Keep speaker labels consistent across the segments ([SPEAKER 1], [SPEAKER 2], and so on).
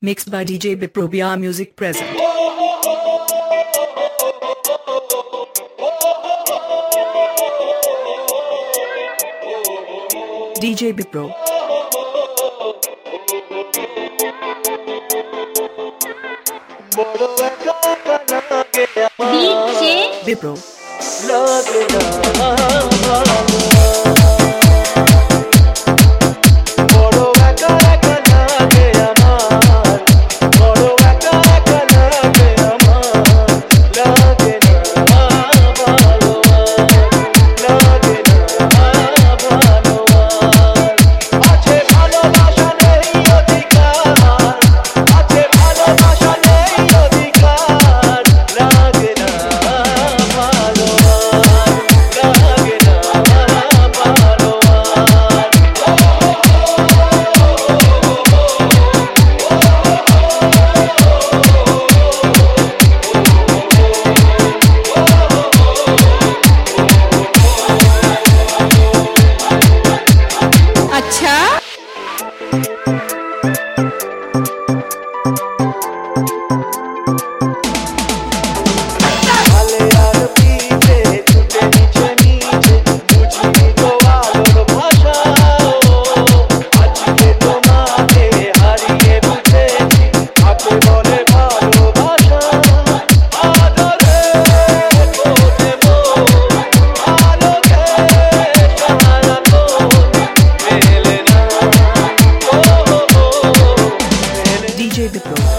[SPEAKER 1] Mixed by DJ Biprobia Music Present. DJ Bipro.
[SPEAKER 2] DJ
[SPEAKER 1] Bipro. DJ Bipro.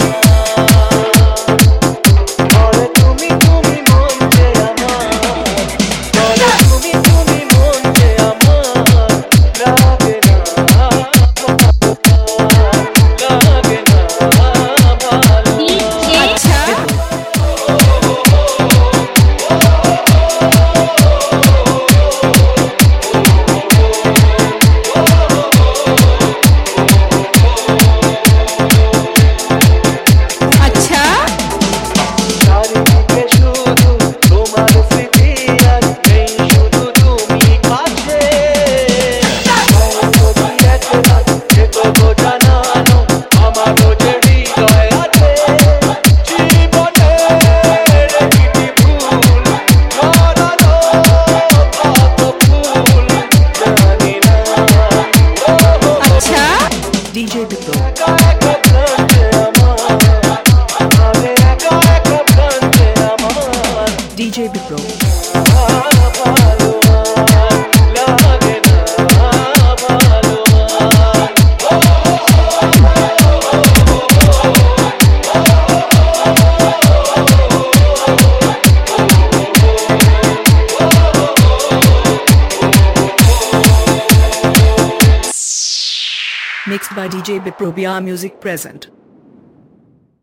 [SPEAKER 1] Mixed by DJ Biprobia Music Present.